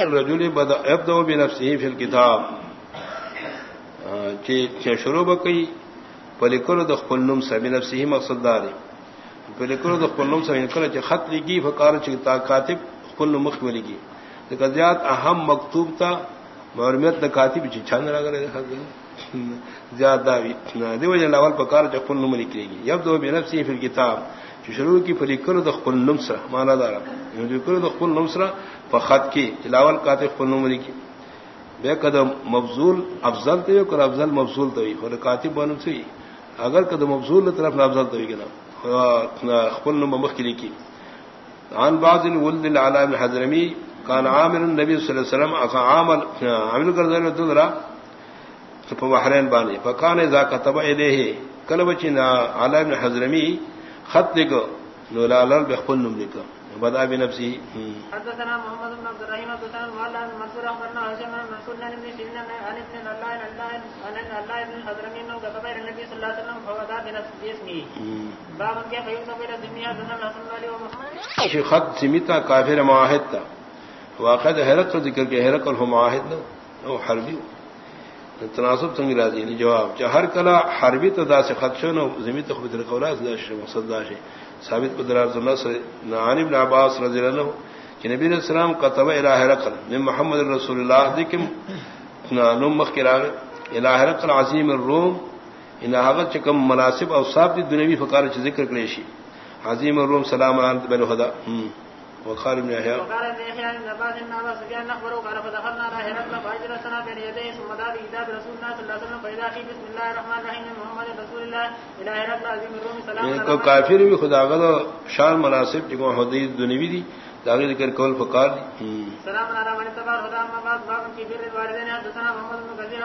الرجل بدا يبدا بنفسه في الكتاب۔ چې شروع وکي پلیکلو د خپل نوم سمې نفسه مقصد داري پلیکلو د خپل نوم سمې یعنی کله چې خط لګي فقار چې تا کاتب خپل نوم مخ ولګي د قضیات اهم مکتوب تا مرمیت د کاتب چې چاند راغره خط زیاد دا وی۔ دی وجه اول پکار چې خپل نوم لیکيږي یبدو بنفسه في الكتاب۔ شروع کی پلیکلو د خپل نوم سره معنا دار یو د کلو د خپل نوم سره په خط کې الاول کاتب خپل نوم لیکي. بے قدم مفضول افضل تے اور افضل مفضول تو اور کاتب بنم سے اگر قدم مفضول طرف افضل تو گنا خپل نوم مخ کی لکھی عن بعض الولد العلام الحضرمی كان عامر النبي صلى الله عليه وسلم عامل عامل کر دے تو بحرین بانی فکان اذا كتب اليه كلبچنا عالم الحضرمی خط لکھو نو لالل بخل نم لکھو بدا بنفسی حدثنا محمد بن عبد الرحيم حدثنا المعلى بن منصور اخبرنا هشام بن منصور عن ابن سيرين عن ابن الله عن الله عن الله ابن الحضرمي انه كتب الى النبي صلى الله عليه وسلم فوضع بنفسه باسمه باب كيف يكتب الى الدنيا حدثنا الحسن علي ومحمد شي خط سميتا كافر معاهد تا. واقع حیرت ذکر کے حیرت اور معاہد او حربی. تناسب تنگ راضی یعنی جواب. ہر کلا حربی تدا سے خدشہ نو، زمین تخبت القولا مقصد داشے ثابت بدرار النصر عن ابن عباس رضی اللہ عنہ کہ نبی علیہ السلام قطب الہ رقل، من محمد رسول اللہ ذکم نم مخراغ الہ رقل عظیم الروم، ان حاغت چکم مناسب او صاحب دی دنیوی فقار چ ذکر کریشی. عظیم الروم سلام علیہ بن خدا وقال ابن يحيى. وقال ابن يحيى ان عباس بن عباس سفيان نخبره قال فدخلنا على هرقل فاجلسنا بين يديه ثم دعا بكتاب رسول الله صلى الله عليه وسلم فاذا في بسم الله الرحمن الرحيم محمد رسول الله الى هرقل عظيم الروم سلام کو کافر بھی خدا غد شان مناسب جو حدیث دنیوی دی داغی ذکر کول فقار سلام علی من تبار خدا ما بعد باب کی بر الوالدین حدثنا محمد بن كثير